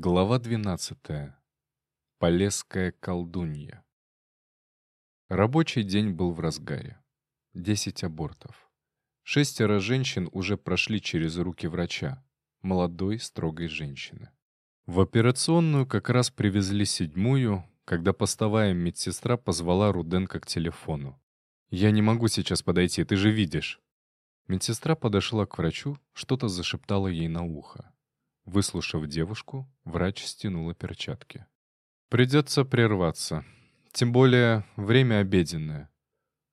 Глава 12. Полесская колдунья. Рабочий день был в разгаре. Десять абортов. Шестеро женщин уже прошли через руки врача, молодой, строгой женщины. В операционную как раз привезли седьмую, когда постовая медсестра позвала Руденко к телефону. «Я не могу сейчас подойти, ты же видишь». Медсестра подошла к врачу, что-то зашептала ей на ухо. Выслушав девушку, врач стянула перчатки. «Придется прерваться. Тем более время обеденное.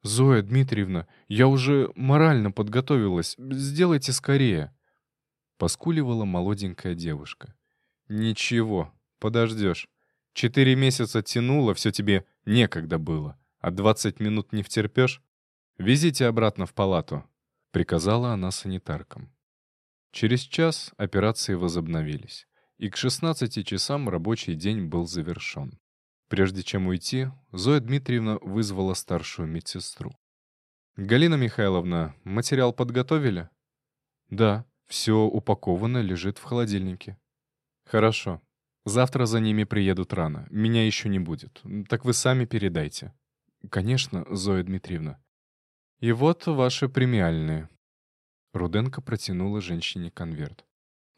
Зоя Дмитриевна, я уже морально подготовилась. Сделайте скорее!» Поскуливала молоденькая девушка. «Ничего, подождешь. Четыре месяца тянуло, все тебе некогда было. А двадцать минут не втерпешь? Везите обратно в палату», — приказала она санитаркам. Через час операции возобновились, и к 16 часам рабочий день был завершен. Прежде чем уйти, Зоя Дмитриевна вызвала старшую медсестру. «Галина Михайловна, материал подготовили?» «Да, все упаковано, лежит в холодильнике». «Хорошо. Завтра за ними приедут рано. Меня еще не будет. Так вы сами передайте». «Конечно, Зоя Дмитриевна». «И вот ваши премиальные». Руденко протянула женщине конверт.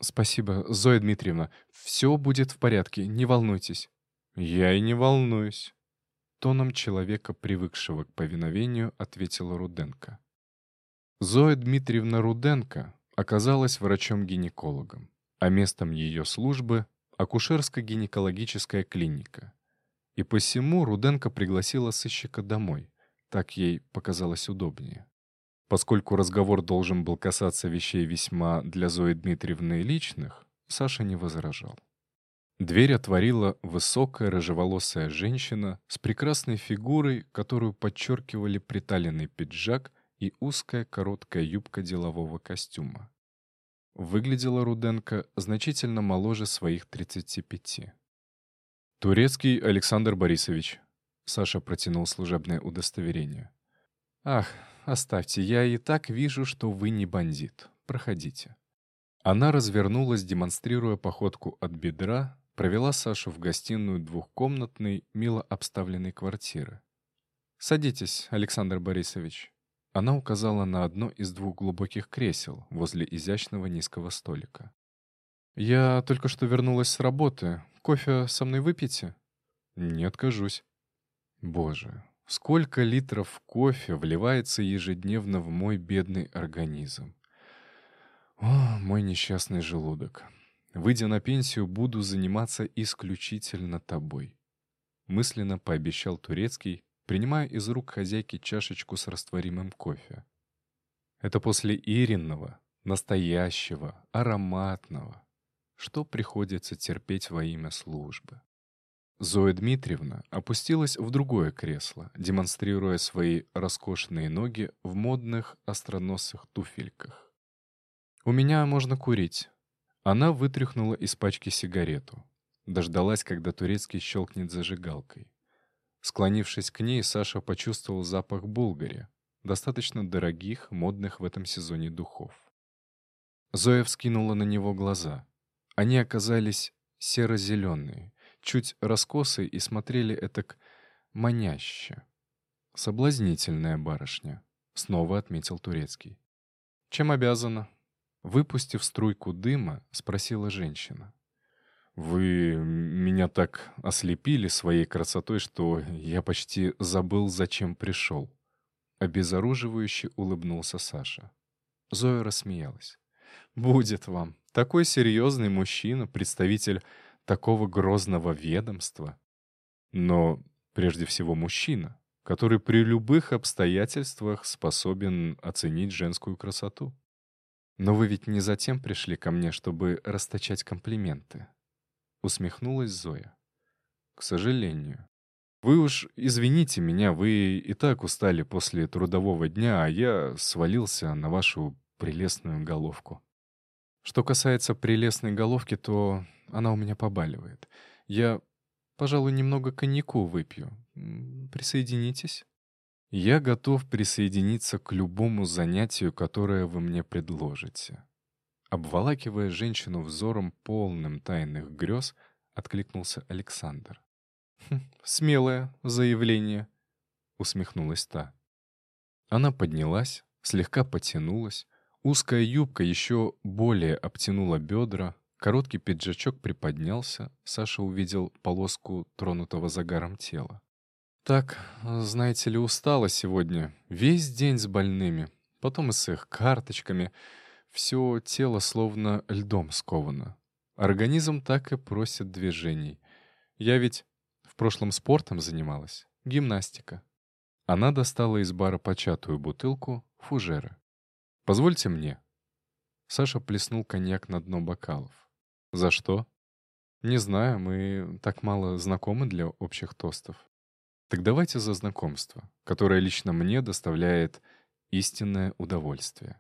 «Спасибо, Зоя Дмитриевна. Все будет в порядке, не волнуйтесь». «Я и не волнуюсь», — тоном человека, привыкшего к повиновению, ответила Руденко. Зоя Дмитриевна Руденко оказалась врачом-гинекологом, а местом ее службы — акушерско-гинекологическая клиника. И посему Руденко пригласила сыщика домой, так ей показалось удобнее. Поскольку разговор должен был касаться вещей весьма для Зои Дмитриевны личных, Саша не возражал. Дверь отворила высокая рыжеволосая женщина с прекрасной фигурой, которую подчеркивали приталенный пиджак и узкая короткая юбка делового костюма. Выглядела Руденко значительно моложе своих 35. «Турецкий Александр Борисович», — Саша протянул служебное удостоверение. «Ах, оставьте, я и так вижу, что вы не бандит. Проходите». Она развернулась, демонстрируя походку от бедра, провела Сашу в гостиную двухкомнатной, мило обставленной квартиры. «Садитесь, Александр Борисович». Она указала на одно из двух глубоких кресел возле изящного низкого столика. «Я только что вернулась с работы. Кофе со мной выпьете?» «Не откажусь». «Боже, Сколько литров кофе вливается ежедневно в мой бедный организм? О, мой несчастный желудок. Выйдя на пенсию, буду заниматься исключительно тобой. Мысленно пообещал Турецкий, принимая из рук хозяйки чашечку с растворимым кофе. Это после Иринного, настоящего, ароматного, что приходится терпеть во имя службы. Зоя Дмитриевна опустилась в другое кресло, демонстрируя свои роскошные ноги в модных остроносых туфельках. «У меня можно курить». Она вытряхнула из пачки сигарету. Дождалась, когда турецкий щелкнет зажигалкой. Склонившись к ней, Саша почувствовал запах булгари, достаточно дорогих, модных в этом сезоне духов. Зоя вскинула на него глаза. Они оказались серо-зеленые, чуть раскосы и смотрели этак маняще. «Соблазнительная барышня», — снова отметил Турецкий. «Чем обязана?» Выпустив струйку дыма, спросила женщина. «Вы меня так ослепили своей красотой, что я почти забыл, зачем пришел». Обезоруживающе улыбнулся Саша. Зоя рассмеялась. «Будет вам. Такой серьезный мужчина, представитель такого грозного ведомства. Но прежде всего мужчина, который при любых обстоятельствах способен оценить женскую красоту. Но вы ведь не затем пришли ко мне, чтобы расточать комплименты. Усмехнулась Зоя. К сожалению. Вы уж извините меня, вы и так устали после трудового дня, а я свалился на вашу прелестную головку. Что касается прелестной головки, то она у меня побаливает. Я, пожалуй, немного коньяку выпью. Присоединитесь? Я готов присоединиться к любому занятию, которое вы мне предложите. Обволакивая женщину взором полным тайных грез, откликнулся Александр. «Хм, «Смелое заявление», — усмехнулась та. Она поднялась, слегка потянулась, узкая юбка еще более обтянула бедра, короткий пиджачок приподнялся, Саша увидел полоску тронутого загаром тела. «Так, знаете ли, устала сегодня. Весь день с больными, потом и с их карточками. Все тело словно льдом сковано. Организм так и просит движений. Я ведь в прошлом спортом занималась, гимнастика. Она достала из бара початую бутылку, фужеры. «Позвольте мне». Саша плеснул коньяк на дно бокалов. «За что?» «Не знаю, мы так мало знакомы для общих тостов. Так давайте за знакомство, которое лично мне доставляет истинное удовольствие».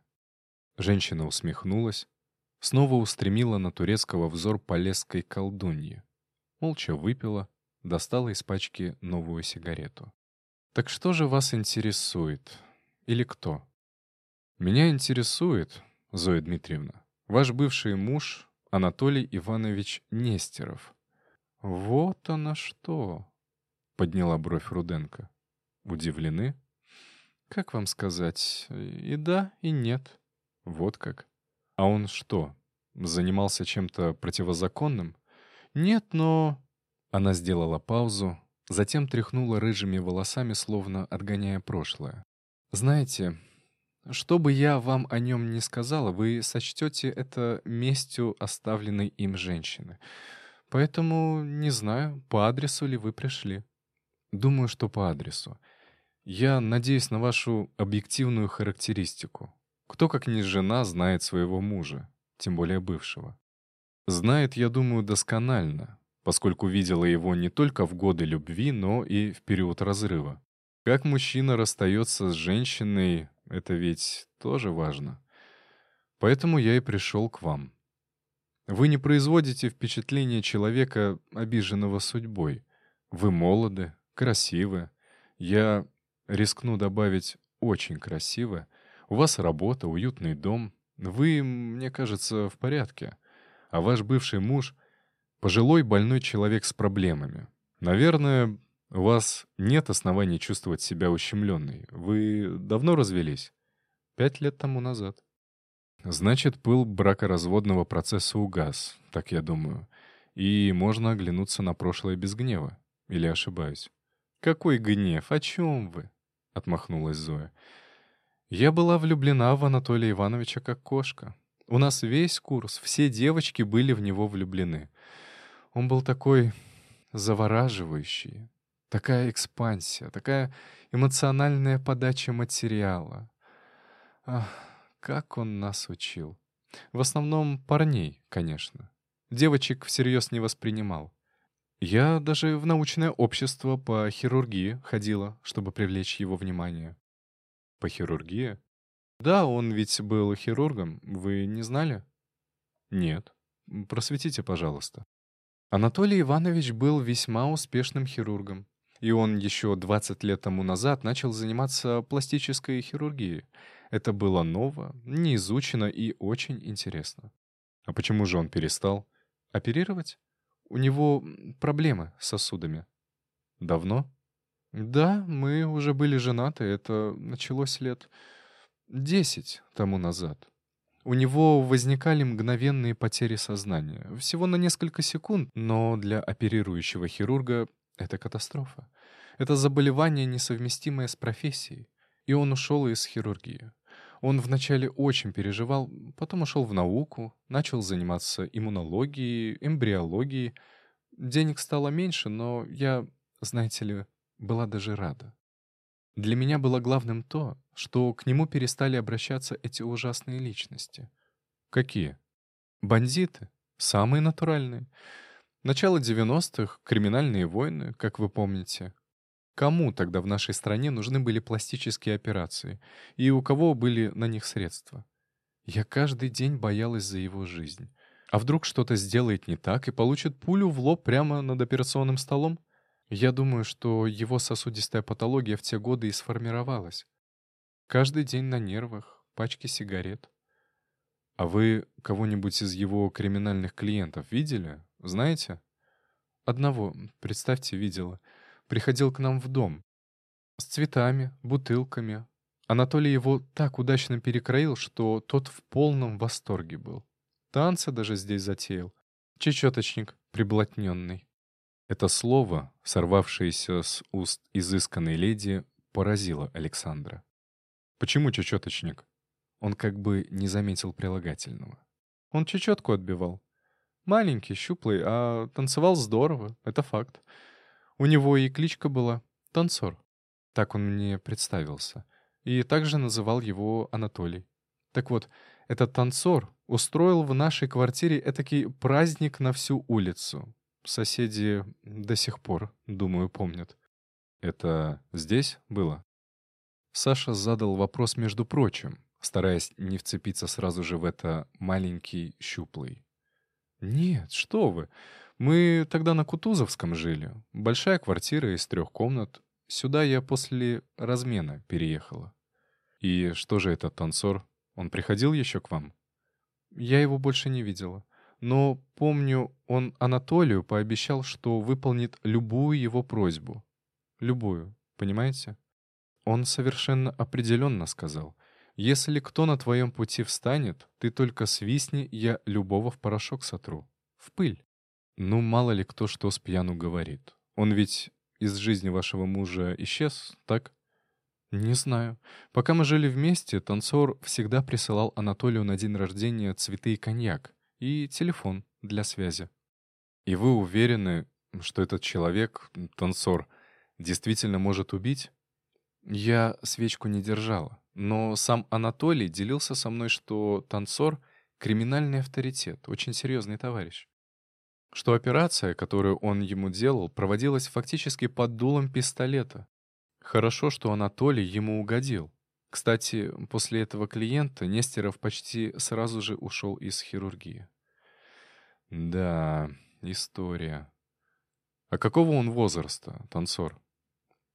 Женщина усмехнулась, снова устремила на турецкого взор полесской колдуньи. Молча выпила, достала из пачки новую сигарету. «Так что же вас интересует? Или кто?» «Меня интересует, Зоя Дмитриевна, ваш бывший муж Анатолий Иванович Нестеров». «Вот она что!» — подняла бровь Руденко. «Удивлены?» «Как вам сказать, и да, и нет». «Вот как? А он что, занимался чем-то противозаконным?» «Нет, но...» Она сделала паузу, Затем тряхнула рыжими волосами, словно отгоняя прошлое. «Знаете, что бы я вам о нем ни сказала, вы сочтете это местью оставленной им женщины. Поэтому не знаю, по адресу ли вы пришли». «Думаю, что по адресу. Я надеюсь на вашу объективную характеристику. Кто, как не жена, знает своего мужа, тем более бывшего?» «Знает, я думаю, досконально, поскольку видела его не только в годы любви, но и в период разрыва. Как мужчина расстается с женщиной, это ведь тоже важно. Поэтому я и пришел к вам. Вы не производите впечатление человека, обиженного судьбой. Вы молоды, красивы. Я рискну добавить «очень красивы». У вас работа, уютный дом. Вы, мне кажется, в порядке. А ваш бывший муж — Пожилой больной человек с проблемами. Наверное, у вас нет оснований чувствовать себя ущемленной. Вы давно развелись? Пять лет тому назад. Значит, пыл бракоразводного процесса угас, так я думаю. И можно оглянуться на прошлое без гнева. Или ошибаюсь? «Какой гнев? О чем вы?» — отмахнулась Зоя. «Я была влюблена в Анатолия Ивановича как кошка. У нас весь курс, все девочки были в него влюблены. Он был такой завораживающий, такая экспансия, такая эмоциональная подача материала. Ах, как он нас учил. В основном парней, конечно. Девочек всерьез не воспринимал. Я даже в научное общество по хирургии ходила, чтобы привлечь его внимание. По хирургии? Да, он ведь был хирургом. Вы не знали? Нет. Просветите, пожалуйста. Анатолий Иванович был весьма успешным хирургом. И он еще 20 лет тому назад начал заниматься пластической хирургией. Это было ново, неизучено и очень интересно. А почему же он перестал? Оперировать? У него проблемы с сосудами. Давно? Да, мы уже были женаты, это началось лет 10 тому назад. У него возникали мгновенные потери сознания. Всего на несколько секунд, но для оперирующего хирурга это катастрофа. Это заболевание, несовместимое с профессией. И он ушел из хирургии. Он вначале очень переживал, потом ушел в науку, начал заниматься иммунологией, эмбриологией. Денег стало меньше, но я, знаете ли, была даже рада. Для меня было главным то, что к нему перестали обращаться эти ужасные личности. Какие? Бандиты. Самые натуральные. Начало 90-х, криминальные войны, как вы помните. Кому тогда в нашей стране нужны были пластические операции? И у кого были на них средства? Я каждый день боялась за его жизнь. А вдруг что-то сделает не так и получит пулю в лоб прямо над операционным столом? Я думаю, что его сосудистая патология в те годы и сформировалась. Каждый день на нервах, пачки сигарет. А вы кого-нибудь из его криминальных клиентов видели? Знаете? Одного, представьте, видела. Приходил к нам в дом. С цветами, бутылками. Анатолий его так удачно перекроил, что тот в полном восторге был. Танцы даже здесь затеял. Чечеточник приблотненный. Это слово, сорвавшееся с уст изысканной леди, поразило Александра. Почему чечеточник? Он как бы не заметил прилагательного. Он чечетку отбивал. Маленький, щуплый, а танцевал здорово, это факт. У него и кличка была — Танцор. Так он мне представился. И также называл его Анатолий. Так вот, этот танцор устроил в нашей квартире этакий праздник на всю улицу. Соседи до сих пор, думаю, помнят. Это здесь было? Саша задал вопрос между прочим, стараясь не вцепиться сразу же в это маленький щуплый. «Нет, что вы. Мы тогда на Кутузовском жили. Большая квартира из трех комнат. Сюда я после размена переехала». «И что же этот танцор? Он приходил еще к вам?» «Я его больше не видела. Но, помню, он Анатолию пообещал, что выполнит любую его просьбу. Любую, понимаете? Он совершенно определенно сказал — если кто на твоем пути встанет, ты только свистни, я любого в порошок сотру. В пыль. Ну, мало ли кто что с пьяну говорит. Он ведь из жизни вашего мужа исчез, так? Не знаю. Пока мы жили вместе, танцор всегда присылал Анатолию на день рождения цветы и коньяк. И телефон для связи. И вы уверены, что этот человек, танцор, действительно может убить? Я свечку не держала. Но сам Анатолий делился со мной, что танцор — криминальный авторитет, очень серьезный товарищ. Что операция, которую он ему делал, проводилась фактически под дулом пистолета. Хорошо, что Анатолий ему угодил. Кстати, после этого клиента Нестеров почти сразу же ушел из хирургии. Да, история. А какого он возраста, танцор?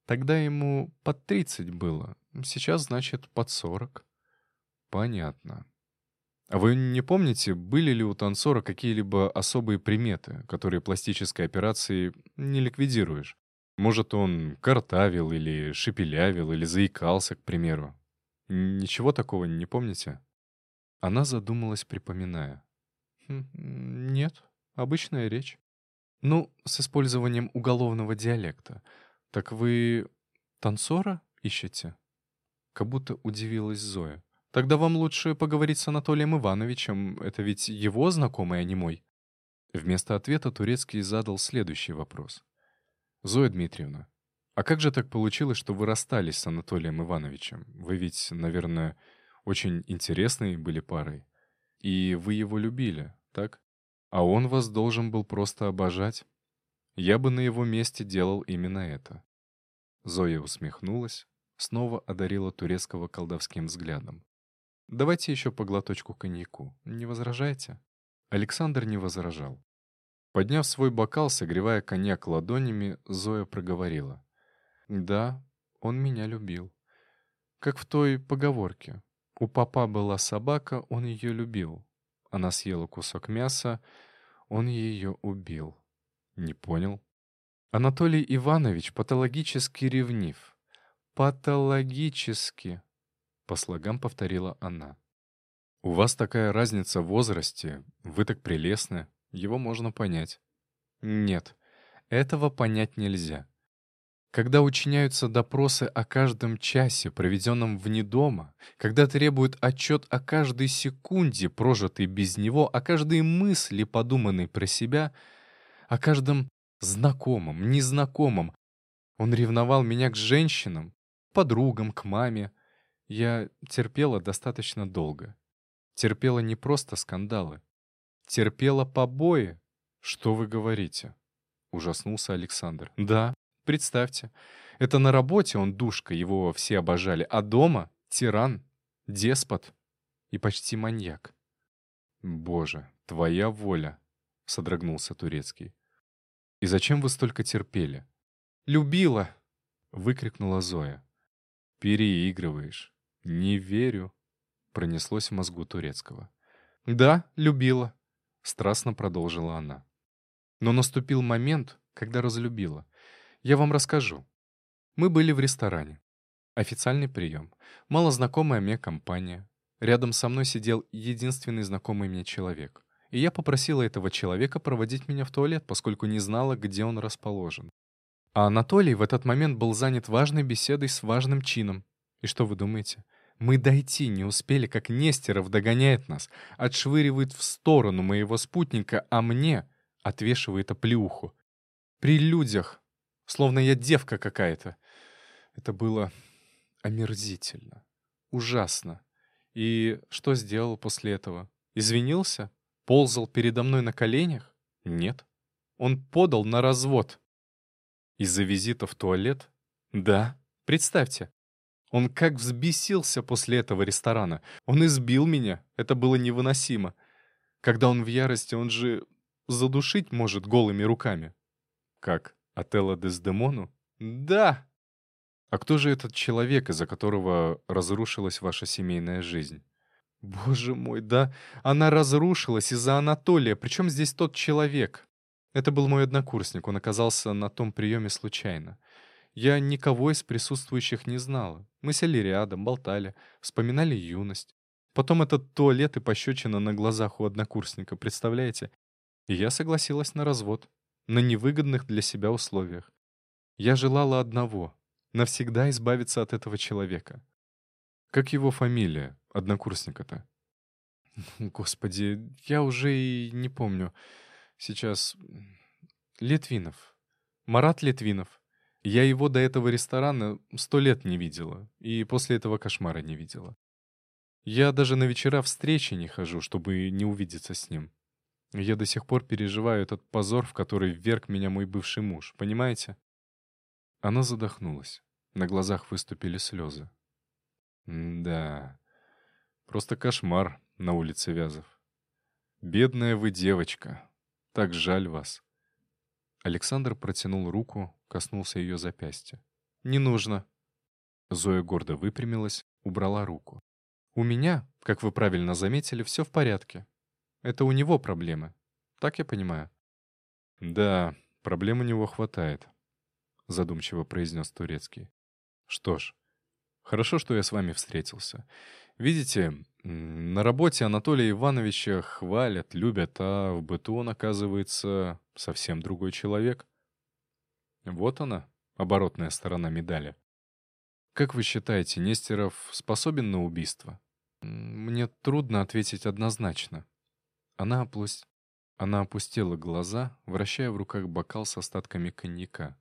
Тогда ему под 30 было, сейчас, значит, под 40. Понятно. А вы не помните, были ли у танцора какие-либо особые приметы, которые пластической операцией не ликвидируешь? Может, он картавил или шепелявил, или заикался, к примеру? Ничего такого не помните? Она задумалась, припоминая. «Хм, «Нет, обычная речь. Ну, с использованием уголовного диалекта. «Так вы танцора ищете?» Как будто удивилась Зоя. «Тогда вам лучше поговорить с Анатолием Ивановичем. Это ведь его знакомый, а не мой». Вместо ответа Турецкий задал следующий вопрос. «Зоя Дмитриевна, а как же так получилось, что вы расстались с Анатолием Ивановичем? Вы ведь, наверное, очень интересной были парой. И вы его любили, так? А он вас должен был просто обожать. Я бы на его месте делал именно это. Зоя усмехнулась, снова одарила турецкого колдовским взглядом. «Давайте еще по глоточку коньяку. Не возражаете?» Александр не возражал. Подняв свой бокал, согревая коньяк ладонями, Зоя проговорила. «Да, он меня любил. Как в той поговорке. У папа была собака, он ее любил. Она съела кусок мяса, он ее убил. Не понял. Анатолий Иванович патологически ревнив. Патологически, по слогам повторила она. У вас такая разница в возрасте, вы так прелестны, его можно понять. Нет, этого понять нельзя. Когда учиняются допросы о каждом часе, проведенном вне дома, когда требуют отчет о каждой секунде, прожитой без него, о каждой мысли, подуманной про себя — о каждом знакомом, незнакомом. Он ревновал меня к женщинам, подругам, к маме. Я терпела достаточно долго. Терпела не просто скандалы. Терпела побои. Что вы говорите? Ужаснулся Александр. Да, представьте. Это на работе он душка, его все обожали, а дома — тиран, деспот и почти маньяк. «Боже, твоя воля!» — содрогнулся Турецкий. «И зачем вы столько терпели?» «Любила!» — выкрикнула Зоя. «Переигрываешь. Не верю!» — пронеслось в мозгу Турецкого. «Да, любила», — страстно продолжила она. Но наступил момент, когда разлюбила. Я вам расскажу. Мы были в ресторане. Официальный прием. Малознакомая мне компания. Рядом со мной сидел единственный знакомый мне человек. И я попросила этого человека проводить меня в туалет, поскольку не знала, где он расположен. А Анатолий в этот момент был занят важной беседой с важным чином. И что вы думаете? Мы дойти не успели, как Нестеров догоняет нас, отшвыривает в сторону моего спутника, а мне отвешивает оплеуху. При людях, словно я девка какая-то. Это было омерзительно, ужасно. И что сделал после этого? Извинился? Ползал передо мной на коленях? Нет. Он подал на развод. Из-за визита в туалет? Да. Представьте. Он как взбесился после этого ресторана. Он избил меня. Это было невыносимо. Когда он в ярости, он же задушить может голыми руками. Как, Отелло Дездемону? Да! А кто же этот человек, из-за которого разрушилась ваша семейная жизнь? Боже мой, да, она разрушилась из-за Анатолия. Причем здесь тот человек? Это был мой однокурсник, он оказался на том приеме случайно. Я никого из присутствующих не знала. Мы сели рядом, болтали, вспоминали юность. Потом этот туалет и пощечина на глазах у однокурсника, представляете? И я согласилась на развод. На невыгодных для себя условиях. Я желала одного навсегда избавиться от этого человека. Как его фамилия, однокурсника-то? Господи, я уже и не помню. Сейчас... Литвинов. Марат Литвинов. Я его до этого ресторана сто лет не видела, и после этого кошмара не видела. Я даже на вечера встречи не хожу, чтобы не увидеться с ним. Я до сих пор переживаю этот позор, в который вверг меня мой бывший муж, понимаете? Она задохнулась. На глазах выступили слезы. да, просто кошмар на улице Вязов. Бедная вы девочка. Так жаль вас. Александр протянул руку, коснулся ее запястья. «Не нужно». Зоя гордо выпрямилась, убрала руку. «У меня, как вы правильно заметили, все в порядке. Это у него проблемы. Так я понимаю?» «Да, проблем у него хватает задумчиво произнес Турецкий. Что ж, хорошо, что я с вами встретился. Видите, на работе Анатолия Ивановича хвалят, любят, а в быту он, оказывается, совсем другой человек. Вот она, оборотная сторона медали. Как вы считаете, Нестеров способен на убийство? Мне трудно ответить однозначно. Она, оплусть... Она опустила глаза, вращая в руках бокал с остатками коньяка.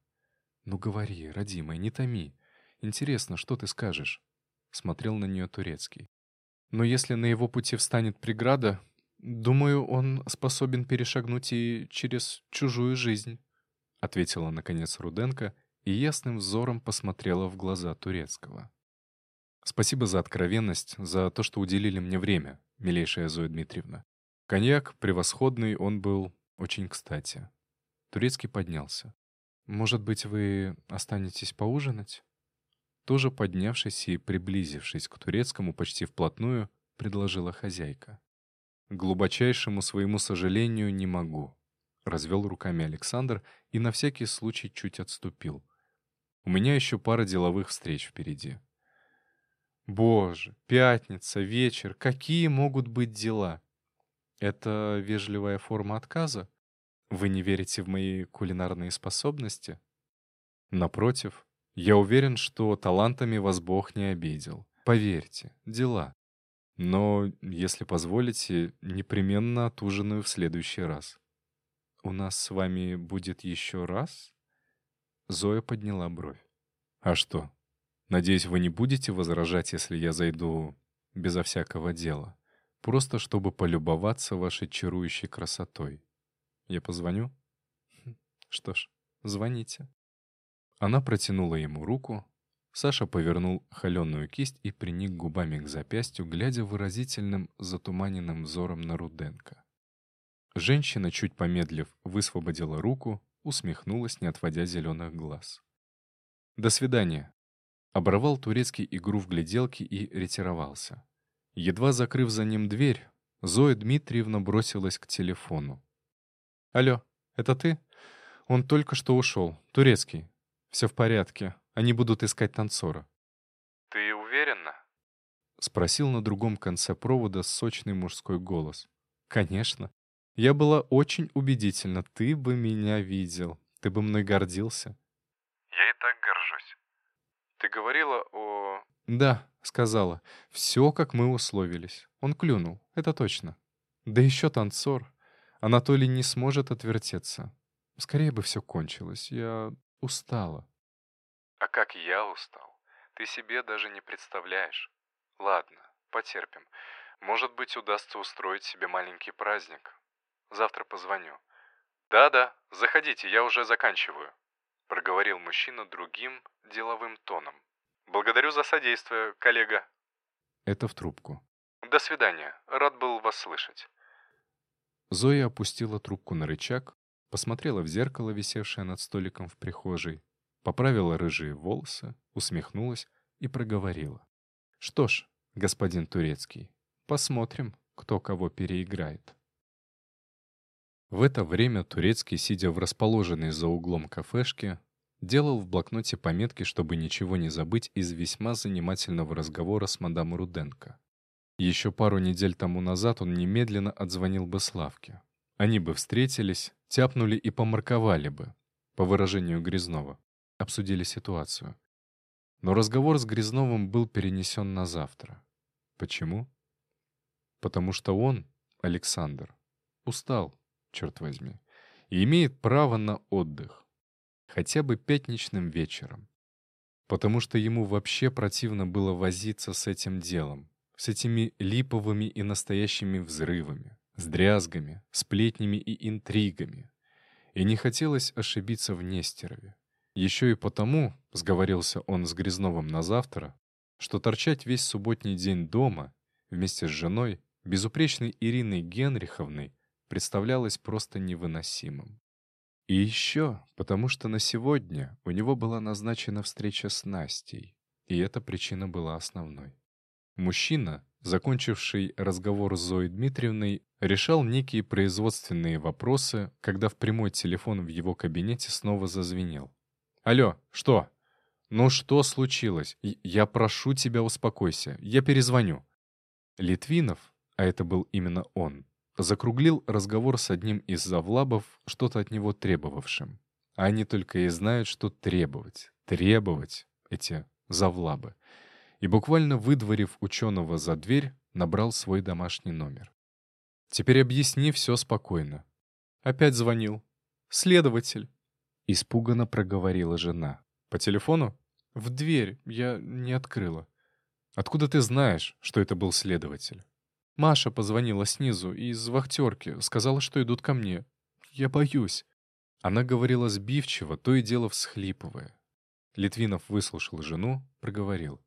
«Ну говори, родимая, не томи. Интересно, что ты скажешь?» Смотрел на нее Турецкий. «Но если на его пути встанет преграда, думаю, он способен перешагнуть и через чужую жизнь», ответила, наконец, Руденко и ясным взором посмотрела в глаза Турецкого. «Спасибо за откровенность, за то, что уделили мне время, милейшая Зоя Дмитриевна. Коньяк превосходный, он был очень кстати». Турецкий поднялся. «Может быть, вы останетесь поужинать?» Тоже поднявшись и приблизившись к турецкому почти вплотную, предложила хозяйка. «Глубочайшему своему сожалению не могу», — развел руками Александр и на всякий случай чуть отступил. «У меня еще пара деловых встреч впереди». «Боже, пятница, вечер, какие могут быть дела?» «Это вежливая форма отказа?» Вы не верите в мои кулинарные способности? Напротив, я уверен, что талантами вас Бог не обидел. Поверьте, дела. Но, если позволите, непременно отужинаю в следующий раз. У нас с вами будет еще раз? Зоя подняла бровь. А что? Надеюсь, вы не будете возражать, если я зайду безо всякого дела, просто чтобы полюбоваться вашей чарующей красотой. Я позвоню? Хм, что ж, звоните. Она протянула ему руку. Саша повернул холеную кисть и приник губами к запястью, глядя выразительным, затуманенным взором на Руденко. Женщина, чуть помедлив, высвободила руку, усмехнулась, не отводя зеленых глаз. «До свидания!» Оборвал турецкий игру в гляделки и ретировался. Едва закрыв за ним дверь, Зоя Дмитриевна бросилась к телефону. «Алло, это ты? Он только что ушел. Турецкий. Все в порядке. Они будут искать танцора». «Ты уверена?» — спросил на другом конце провода сочный мужской голос. «Конечно. Я была очень убедительна. Ты бы меня видел. Ты бы мной гордился». «Я и так горжусь. Ты говорила о...» «Да, сказала. Все, как мы условились. Он клюнул, это точно. Да еще танцор. Анатолий не сможет отвертеться. Скорее бы все кончилось. Я устала». «А как я устал? Ты себе даже не представляешь. Ладно, потерпим. Может быть, удастся устроить себе маленький праздник. Завтра позвоню. Да-да, заходите, я уже заканчиваю», — проговорил мужчина другим деловым тоном. «Благодарю за содействие, коллега». Это в трубку. «До свидания. Рад был вас слышать». Зоя опустила трубку на рычаг, посмотрела в зеркало, висевшее над столиком в прихожей, поправила рыжие волосы, усмехнулась и проговорила. «Что ж, господин Турецкий, посмотрим, кто кого переиграет». В это время Турецкий, сидя в расположенной за углом кафешке, делал в блокноте пометки, чтобы ничего не забыть из весьма занимательного разговора с мадам Руденко. Еще пару недель тому назад он немедленно отзвонил бы Славке. Они бы встретились, тяпнули и помарковали бы, по выражению Грязнова, обсудили ситуацию. Но разговор с Грязновым был перенесен на завтра. Почему? Потому что он, Александр, устал, черт возьми, и имеет право на отдых. Хотя бы пятничным вечером. Потому что ему вообще противно было возиться с этим делом, с этими липовыми и настоящими взрывами, с дрязгами, сплетнями и интригами. И не хотелось ошибиться в Нестерове. Еще и потому, сговорился он с Грязновым на завтра, что торчать весь субботний день дома вместе с женой, безупречной Ириной Генриховной, представлялось просто невыносимым. И еще, потому что на сегодня у него была назначена встреча с Настей, и эта причина была основной. Мужчина, закончивший разговор с Зоей Дмитриевной, решал некие производственные вопросы, когда в прямой телефон в его кабинете снова зазвенел. «Алло, что?» «Ну что случилось? Я прошу тебя, успокойся. Я перезвоню». Литвинов, а это был именно он, закруглил разговор с одним из завлабов, что-то от него требовавшим. А они только и знают, что требовать. Требовать эти завлабы. И буквально выдворив ученого за дверь, набрал свой домашний номер. «Теперь объясни все спокойно». Опять звонил. «Следователь». Испуганно проговорила жена. «По телефону?» «В дверь. Я не открыла». «Откуда ты знаешь, что это был следователь?» Маша позвонила снизу, из вахтерки, сказала, что идут ко мне. Я боюсь». Она говорила сбивчиво, то и дело всхлипывая. Литвинов выслушал жену, проговорил.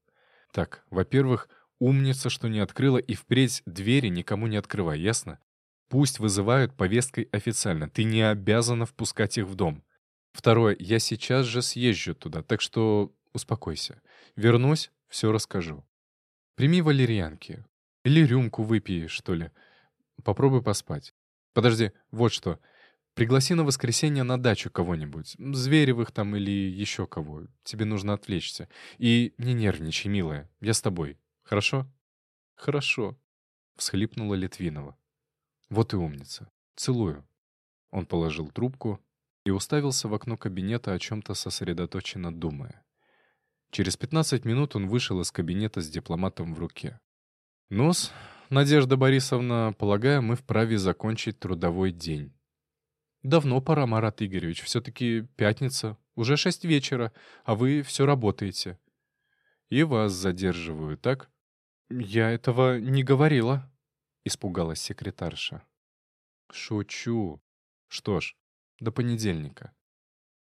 «Так, во-первых, умница, что не открыла, и впредь двери никому не открывай, ясно? Пусть вызывают повесткой официально, ты не обязана впускать их в дом. Второе, я сейчас же съезжу туда, так что успокойся. Вернусь, все расскажу. Прими валерьянки, или рюмку выпей, что ли. Попробуй поспать. Подожди, вот что. Пригласи на воскресенье на дачу кого-нибудь. Зверевых там или еще кого. Тебе нужно отвлечься. И не нервничай, милая. Я с тобой. Хорошо? Хорошо. Всхлипнула Литвинова. Вот и умница. Целую. Он положил трубку и уставился в окно кабинета, о чем-то сосредоточенно думая. Через 15 минут он вышел из кабинета с дипломатом в руке. Нос, Надежда Борисовна, полагаю, мы вправе закончить трудовой день. Давно пора, Марат Игоревич, все-таки пятница, уже шесть вечера, а вы все работаете. И вас задерживаю, так? Я этого не говорила, испугалась секретарша. Шучу. Что ж, до понедельника.